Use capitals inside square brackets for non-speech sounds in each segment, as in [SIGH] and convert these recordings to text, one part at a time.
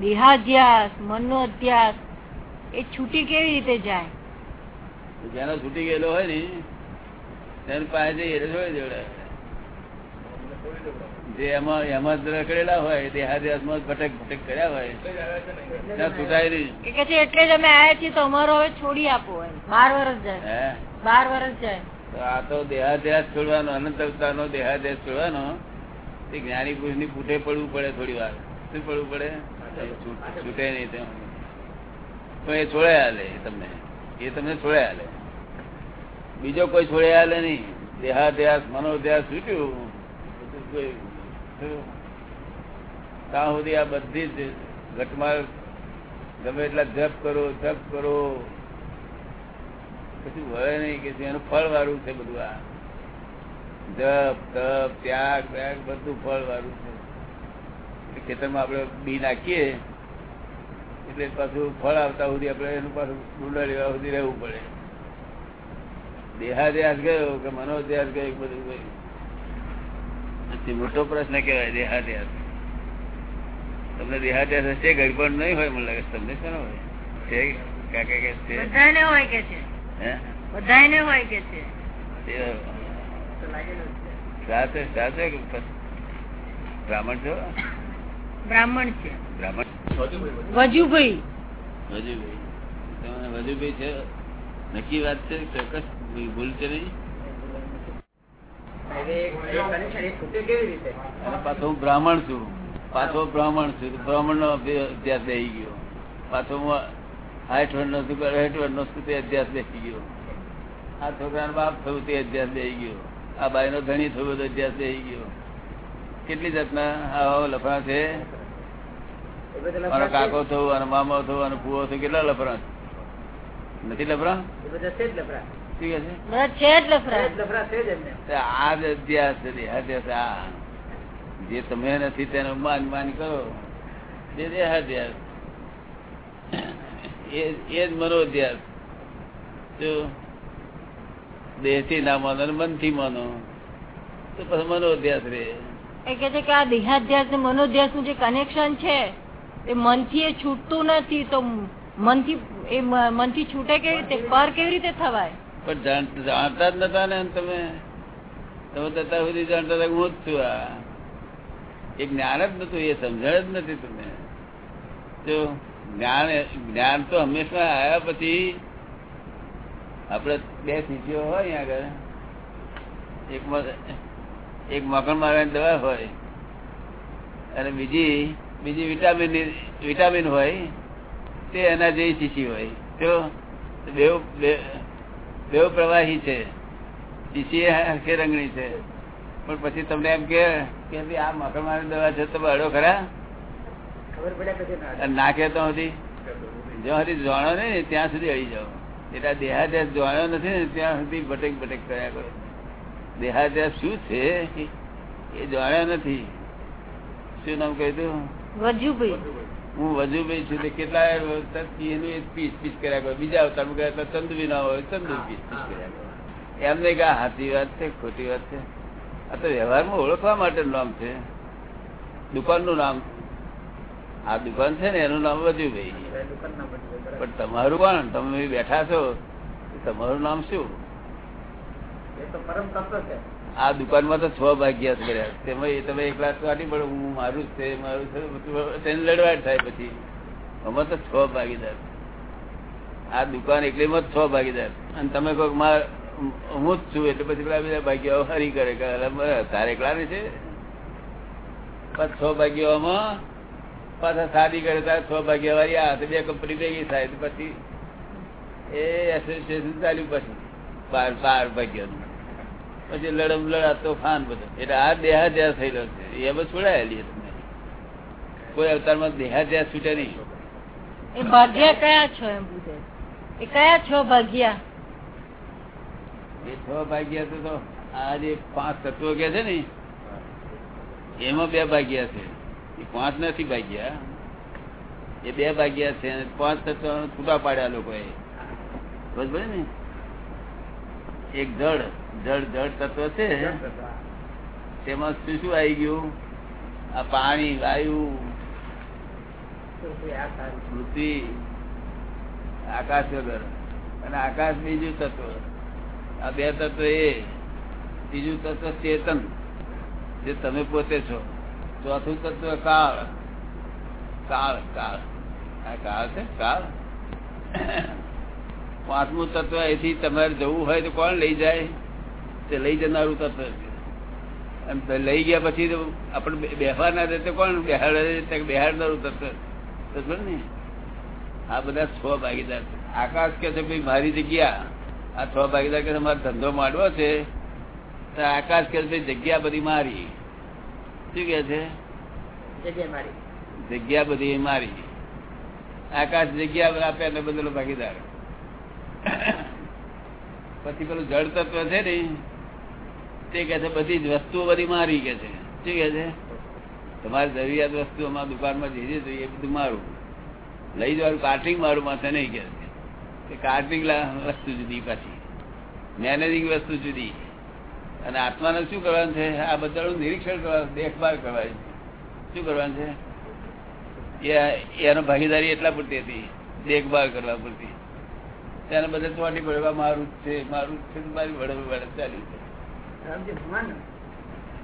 દેહાધ્યાસ મનનો અધ્યાસ એ છૂટી કેવી રીતે જાય? જેનો છૂટી ગયેલો હોય ને તેની પાસે જઈએ એટલે છોડી દેવડાવે. જે એમાં એમાં રખડેલા હોય દેહાદ્યાસમાં જ ભટક ભટક કર્યા હોય ત્યાં છૂટાય નહીં. કે છે એટલે જ અમે આયા છીએ તો અમારો હવે છોડી આપો બાર વર્ષ જાય. હે? બાર વર્ષ જાય. તો આ તો દેહાદ્યાસ છોડવાનો અનંત અવતારનો દેહાદ્યાસ છોડવાનો તે જ્ઞાની પુરુષની પૂઠે પડવું પડે થોડી વાર શું પડવું પડે? છૂટ- નહીં પણ એ છોડે હાલે તમને. એ તમને છોડે હાલે. બીજો કોઈ છોડે હાલે નહીં. દેહાધ્યાસ, મનોધ્યાસ છૂટ્યું ત્યાં સુધી આ બધી જ ઘટમાળ ગમે એટલા જપ કરો જપ કરો. કશું વળે નહીં કે એનું ફળ વાળું છે બધું આ. જપ, તપ, ત્યાગ ત્યાગ બધું ફળ વાળું છે. ખેતરમાં આપણે બી નાખીએ એટલે પાછું ફળ આવતા સુધી આપણે એનું પાછું ડુંડા લેવા સુધી રહેવું પડે. દેહાદ્યાસ ગયો કે મનોદ્યાસ ગયો બધું ગયું મોટો પ્રશ્ન કહેવાય દેહાદ્યાસ તમને દેહાદ્યાસ હશે ગડબડ નહીં હોય મને લાગે તમને શું હોય? છે કાકા કે છે? બધાને હોય કે છે? હે? બધાને હોય કે છે? સાથે સાથે બ્રાહ્મણ છો? બ્રાહ્મણ છે. વજુભાઈ. વજુભાઈ. છે? નક્કી વાત છે? ચોક્કસ. ભૂલ છે નહીં? પાછો હું બ્રાહ્મણ છું. પાછો બ્રાહ્મણ છું. બ્રાહ્મણ નો અભ્યાસ બેસી ગયો. પાછો હું હાઈઠ વર્ષ નો છું આઠ વર્ષ નો છું તે અભ્યાસ બેસી ગયો. આ છોકરા બાપ થયું તે અભ્યાસ બેસી ગયો. આ બાઈ નો ધણી થયું તો અભ્યાસ બેસી ગયો. કેટલી જાતના આવા લફડા છે? મારો કાકો થયું અને મામા થયું અને પુઓ થયું કેટલા લફરા નથી લફરા જ લફરા તમે નથી તેનું માન માન કરો જે દેહાધ્યાસ એ એ જ મનોધ્યાસ જો દેહથી ના માનો મન મનથી માનો તો પછી મનોધ્યાસ રે. એ કે છે કે આ દેહાધ્યાસ ને મનોધ્યાસનું જે કનેક્શન છે, એ મનથી એ છૂટતું નથી, તો મનથી એ મનથી છૂટે કેવી રીતે? પર કેવી રીતે થવાય? પણ જાણતા જ નતા ને તમે. તમે તો સુધી જાણતા હતા હું જ છું આ. એ જ્ઞાન જ નતું, એ સમજણ જ નથી તમને. જો જ્ઞાન જ્ઞાન તો હંમેશા આવ્યા પછી આપણે બે સ્થિતિઓ હોય આગળ. એક મ- એક મકણ મારવાની દવા હોય અને બીજી બીજી વિટામિન વિટામિન હોય તે એના જેવી શીશી હોય. તો બે બે પ્રવાહી છે. શીશી હરખે રંગણી છે. પણ પછી તમને એમ કે ભાઈ આ મકણ મારવાની દવા છે તમે અડો ખરા? અને ના કહેતો સુધી જ્યાં સુધી જાણો ને ત્યાં સુધી અડી જાઓ. એટલે દેહાદેહ જાણ્યો નથી ને ત્યાં સુધી ભટેક ભટેક કર્યા કરો. દેહાદ્યાસ શું છે? એ જાણ્યા નથી. શું નામ કહ્યું વજુભાઈ. હું વજુભાઈ છું કેટલા વર્ષથી એનું પીસ પીસ કર્યા કરો. બીજા અવતાર ગયા તો ચંદુભી ના હોય ચંદુ પીસ પીસ કર્યા કરો. એમને કે આ સાચી વાત છે ખોટી વાત છે. આ તો વ્યવહારમાં ઓળખવા માટેનું નામ છે. દુકાનનું નામ. આ દુકાન છે ને એનું નામ વજુભાઈ. પણ તમારું કોણ? તમે બેઠા છો. તમારું નામ શું? આ દુકાનમાં તો છ ભાગ્યા કર્યા. તેમાં એ તમે એકલા વાટી પણ હું મારું જ છે, મારું છે તેને લડવાટ થાય પછી. અમાર તો છ ભાગીદાર. આ દુકાન એટલે માં છ ભાગીદાર. અને તમે કહો માર, હું જ છું, એટલે પછી પેલા બીજા ભાગ્યો હરી કરે તારે એકલા છે? છ ભાગ્યાઓમાં પાછા સારી કરે, તારે છ ભાગ્યા વાળી આ બે કંપની ભેગી થાય પછી એ એસોસિએશન ચાલ્યું પછી. બાર બાર ભાગ્યાનું. પછી લડમ લડા તોફાન બધું. એટલે આ દેહાદ્યાસ થયેલો છે. એ બધું છોડાયેલી તમે કોઈ અવતારમાં દેહાદ્યાસ છૂટે નહીં. એ ભાગ્યા કયા છો એમ પૂછે એ કયા છો ભાગ્યા? એ છ ભાગ્યા તો આ જે પાંચ તત્વો કે છે ને એમાં બે ભાગ્યા છે. એ પાંચ નથી ભાગ્યા. એ બે ભાગ્યા છે પાંચ તત્વો છૂટા પાડ્યા લોકોએ. બરોબર ને? એક જળ. જળ જળ તત્વ છે? તેમાં શું શું આવી ગયું? આ પાણી વાયુ પૃથ્વી આકાશ વગર. અને આકાશ બીજું તત્વ. આ બે તત્વ એ. ત્રીજું તત્વ ચેતન જે તમે પોતે છો. ચોથું તત્વ કાળ. કાળ કાળ. આ કાળ છે કાળ. પાંચમું તત્વ એથી તમારે જવું હોય તો કોણ લઈ જાય? તે લઈ જનારું તત્વ છે. લઈ ગયા પછી તો આપણે બેહવા ના દે તો કોણ? બેહાડે બેહાડનારું તત્વ ને? આ બધા છ ભાગીદાર છે. આકાશ કે છે ભાઈ મારી જગ્યા. આ છ ભાગીદાર કે મારો ધંધો માંડવો છે. તો આકાશ કે ભાઈ જગ્યા બધી મારી. શું કે છે? જગ્યા બધી મારી. આકાશ જગ્યા આપે અને બદલો ભાગીદાર. પછી પેલું જળ તત્વ છે ને તે કે છે, બધી જ વસ્તુઓ બધી મારી કે છે. શું કે છે? તમારી જરૂરિયાત વસ્તુઓમાં દુકાનમાં જે જે જોઈએ એ બધું મારું. લઈ જવાનું, કાર્ટિંગ મારું માથે નહીં કે છે. કાર્ટિંગ વસ્તુ જુદી પાછી. મેનેજિંગ વસ્તુ જુદી. અને આત્માને શું કરવાનું છે? આ બધાનું નિરીક્ષણ કરવાનું, દેખભાળ કરવાની. શું કરવાનું છે? એનો ભાગીદારી એટલા પૂરતી હતી. દેખભાળ કરવા પૂરતી. તેને બધે ચોટી પડવા મારું જ છે, મારું જ છે, મારી વડે વડે ચાલ્યું છે. મન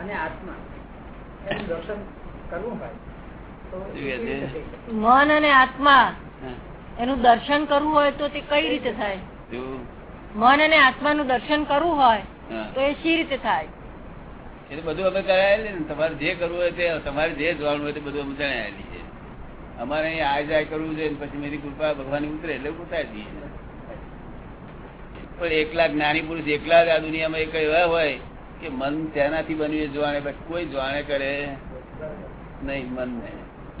અને આત્મા એનું દર્શન કરવું હોય તો શું કહે છે? મન અને આત્મા એનું દર્શન કરવું હોય તો તે કઈ રીતે થાય? મન અને આત્માનું દર્શન કરવું હોય તો એ શી રીતે થાય? એ બધું અમે કરાયેલી ને તમારે જે કરવું હોય તે તમારે જે જોવાનું હોય તે બધું અમે જણાયેલી છે. અમારે અહીં આ જાય કરવું છે પછી મેરી કૃપા ભગવાન ઉતરે એટલે ઉતારી દઈએ. પણ એકલા જ્ઞાની પુરુષ એકલા જ આ દુનિયામાં એક એવા હોય કે મન તેનાથી બન્યું એ જોવાને બસ કોઈ જોવાને કરે નહીં મન ને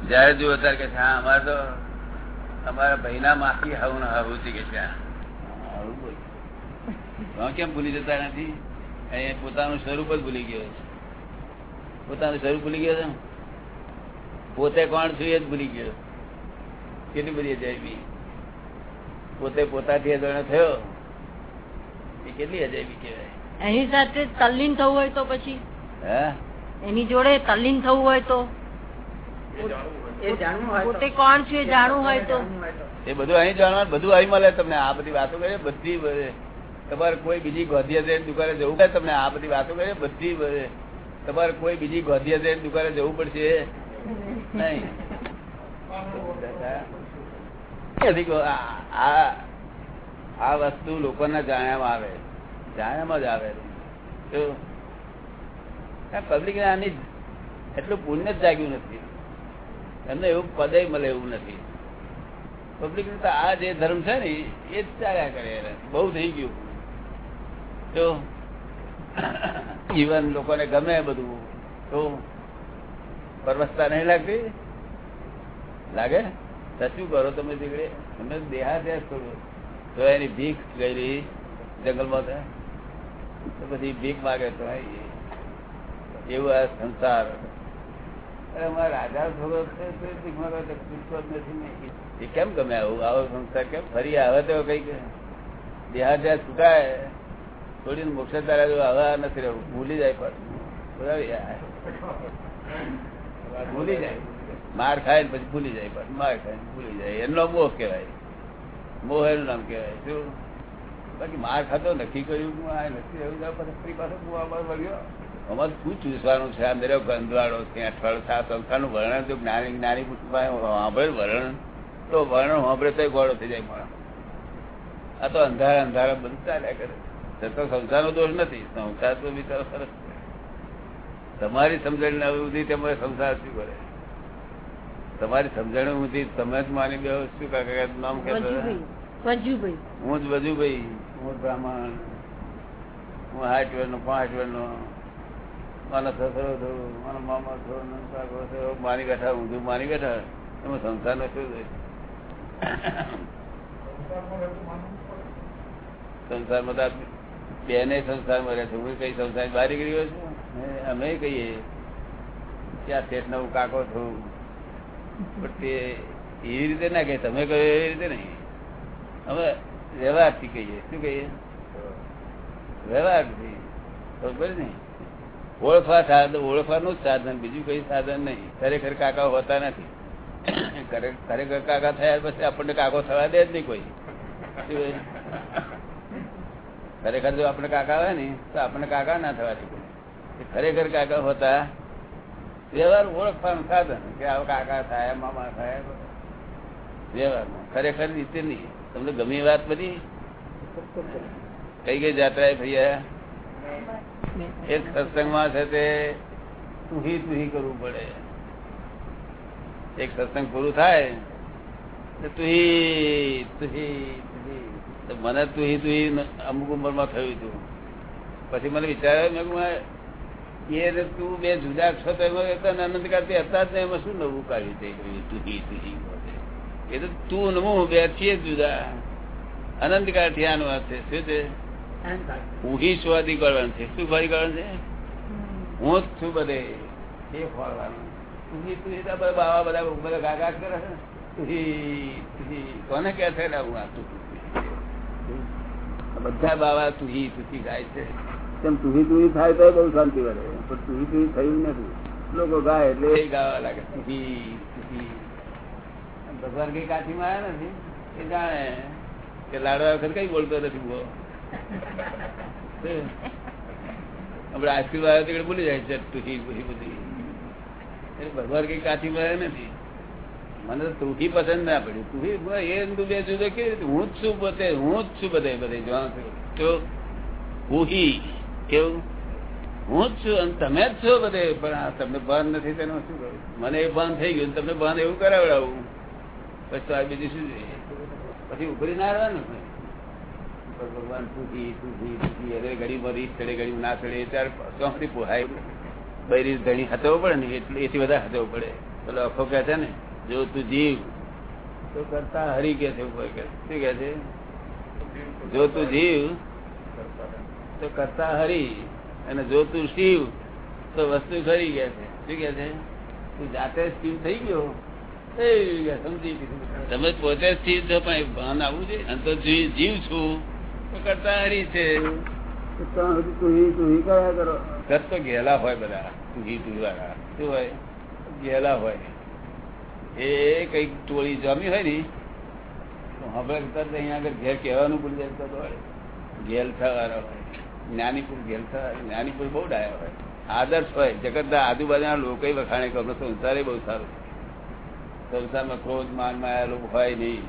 જયારે જુઓ ત્યારે કે હા અમારે તો અમારા ભાઈના માખી હાવું ને હાવું બોલ. હા, કેમ ભૂલી જતા નથી? અહીંયા પોતાનું સ્વરૂપ જ ભૂલી ગયો છે. પોતાનું સ્વરૂપ ભૂલી ગયો છે? પોતે કોણ છું એ જ ભૂલી ગયો. કેટલી બધી જાય પોતે પોતાથી અજાણ્યો થયો. એ કેટલી અજાયબી કહેવાય? એની સાથે તલ્લીન થવું હોય તો પછી? એની જોડે તલ્લીન થવું હોય તો? એ જાણવું હોય તો- પોતે કોણ છે જાણવું હોય તો જાણવું હોય તો? એ બધું અહીં જાણવાનું બધું અહીં મળે તમને. આ બધી વાતો બધી તમારે કોઈ બીજી ગોધિયા દુકાને જવું પડે તમને. આ બધી વાતો કરે બધી. તમારે કોઈ બીજી ગોધિયા દુકાને જવું પડશે. નહીં. [LAUGHS] અધિક આ- આ વસ્તુ લોકોના જાણ્યામાં આવે. જાણ્યામાં જ આવે. પબ્લિક આની એટલું પુણ્ય જ જાગ્યું નથી. એમને એવું પદે મળે એવું નથી. પબ્લિક તો આ જે ધર્મ છે ને, એ જ ચાલ્યા કરે બહુ થઈ ગયું. તો જીવન લોકોને ગમે બધું. તો પરવસતા નહીં લાગતી? લાગે? શું કરો તમે દીકરે તમે દેહાદ્યાસ કરો તો એની ભીખ ગયેલી જંગલમાં તો. પછી ભીખ માગે તો એવું આ સંસાર. અમારા રાજા થોડો છે તો ભીખ માગે તો પૂછતો જ નથી એ કેમ ગમે આવું? આવો સંસાર કેમ? ફરી આવે તો કંઈક. દેહાદ્યાસ છૂટાય થોડી મોક્ષ તારા જો હવે નથી રહેવું. ભૂલી જાય પણ. ભૂલી જાય. માર ખાય ને પછી ભૂલી જાય પણ માર ખાય ભૂલી જાય. એનો મોહ કહેવાય. મોહ એનું નામ કહેવાય. શું? બાકી માર ખાતો નક્કી કર્યું હું આ નથી રહ્યું ફરી પાછો હું આમાં વળ્યો. અમારે શું ચૂસવાનું છે? આ દરેક ગંધવાળો છે અઠવાડો આ સંસ્થાનું વર્ણન જો જ્ઞાની જ્ઞાની સાંભળે વર્ણન. તો વર્ણન સાંભળે તો ગોળો થઈ જાય માણસ. આ તો અંધારા અંધારા બધું ચાલ્યા કરે તે તો સંસારનો દોષ નથી. સંસાર તો બિચારો સરસ તમારી સમજણ સુધી તમારે સંસાર શું કરે તમારી સમજણ સુધી તમે જ માની ગયો શું કાકા નામ કે વજુભાઈ વજુભાઈ. હું જ બધું ભાઈ હું બ્રાહ્મણ. હું હાથ વેરનો પાંચ વેરનો માનો સસરો થયો માનો મામા થયો ને કાકો થયો મારી બેઠા ઊંધું મારી બેઠા એમાં સંસારનો શું? સંસારમાં તો બેને સંસારમાં રહે છે. હું કઈ સંસાર બહાર નીકળી ગયો છું? અમે કહીએ કે આ શેઠ નવું કાકો છું. પણ રીતે ના કહે, તમે કહ્યું એવી રીતે નહીં. અમે વ્યવહારથી કહીએ. શું કહીએ? વ્યવહારથી ખબર ને ઓળખવા સાધન ઓળખવાનું જ સાધન, બીજું કઈ સાધન નહીં. ખરેખર કાકા હોતા નથી. ખરે- ખરેખર કાકા થયા પછી આપણને કાકો થવા દે જ નહીં કોઈ. ખરેખર જો આપણે કાકા હોય ને, તો આપણને કાકા ના થવા દે ખરેખર કાકા હોતા વ્યવહાર ઓળખવાનું સાધન કે આવા કાકા થાય, મામા થાય. વ્યવહારમાં ખરેખર રીતે નહીં. તમને ગમી વાત બધી? કઈ કઈ જાત્રા ભૈયા એક સત્સંગમાં છે તે તુહી તુહી કરવું પડે. એક સત્સંગ પૂરું થાય તુહી તુહી તુહી. મને તુહી તુહી અમુક ઉંમરમાં થયું હતું પછી મને વિચાર્યું, મેં એ તું બે જુદા છો તો એમાં આનંદ કાઢતી હતા જ ને એમાં શું નવું કાઢ્યું તે કહ્યું, તુહી તુહી એ તો તું નવું બે છીએ જુદા. અનંત કાળ થયાનું વાત છે. શું છે. હું હી સ્વાદી કરવાનું છે. શું ફરી કરવાનું છે? હું જ છું બધે. એ ફરવાનું તુહી તુહી તો બધા બાવા બધા બધા ગાગા કરે છે તુહી તુહી કોને કે છે? ને હું આ તું આ બધા બાવા તુહી તુહી ગાય છે. તેમ તુહી તુહી થાય તો બહુ શાંતિ વધે પણ તુહી તુહી થયું નથી. લોકો ગાય એટલે ગાવા લાગે. તુહી તુહી ભગવાન કઈ કાઠીમાં આવ્યા નથી. એ જાણે કે લાડવા વખત કઈ બોલતો નથી બો આપડે આશીર્વાદ આવે તો ભૂલી જાય છે તુહી બુહી બધી. ભગવાન કઈ કાઠી મળે નથી. મને તો તુહી પસંદ ના પડ્યું તુહી એ ને તું બે જુદો કેવી રીતે હું જ છું બધે, હું જ છું બધે બધે. જોવા તો હુહી કેવું હું જ છું અને તમે જ છો બધે, પણ આ તમને ભાન નથી તેનું શું કરું મને એ ભાન થઈ ગયું તમને ભાન એવું કરાવડાવું. પછી આ બીજું શું જોઈએ પછી ઉભરી ના રહેવાનું. ભગવાન તુહી તુહી તુહી અરે ઘડી મરી ચડે ઘડી ના ચડે ત્યારે ચોકડી પોહાય. બૈરી ઘણી હતવો પડે ને, એટલે એથી બધા હતવો પડે. પેલો અખો કહે છે ને, જો તું જીવ, તો કરતા હરી કે છે શું કે છે? જો તું જીવ, તો કરતા હરી અને જો તું શિવ તો વસ્તુ ખરી ગયા છે? શું કે છે? તું જાતે શિવ થઈ ગયો? એ સમજી લીધું. તમે પોતે શિવ છો પણ ભાન આવવું છે? અને તો જીવ છું તો કરતા હરી છે. તો ત્યાં સુધી તુહી તુહી કર્યા કરો. ઘર તો ગેલા હોય બધા. તુહી તુહી વાળા. શું હોય? ગેલા હોય. એ કંઈક ટોળી જમી હોય ને તો હવે તરત અહીંયા આગળ ઘેર કહેવાનું ભૂલી જાય તો ઘેલ ગેલ થવાના હોય. જ્ઞાનીપુર ગેલ થવા જ્ઞાનીપુર બહુ ડાયા હોય. આદર્શ હોય. જગતના આજુબાજુના લોકો વખાણે કરો સંસાર બહુ સારું સંસારમાં ક્રોધ, માન, માયા લોકો હોય નહીં.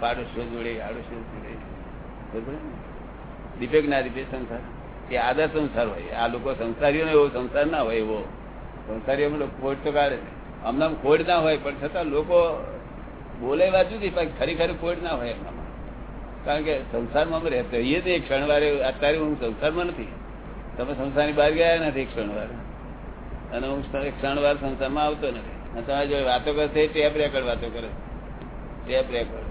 પાડોશીઓ જોડે, આડોશીઓ જોડે? દીપક ના દીપે સંસાર. એ આદર્શ સંસાર હોય. આ લોકો સંસારીઓનો એવો સંસાર ના હોય એવો. સંસારીઓમાં લોકો ખોટ તો કાઢે અમને ખોટ ના હોય, પણ છતાં લોકો બોલે જુદી, પણ ખરી ખરી ખોટ ના હોય એમનામાં કારણ કે સંસારમાં અમે રહેતા રહીએ છીએ એક ક્ષણવારે, અત્યારે હું સંસારમાં નથી. તમે સંસારની બહાર ગયા નથી એક ક્ષણવાર. અને હું એક ક્ષણવાર સંસારમાં આવતો નથી. અને તમારી જોડે વાતો કરશે ટેપ રેકર્ડ વાતો કરે ટેપ રેકર્ડ.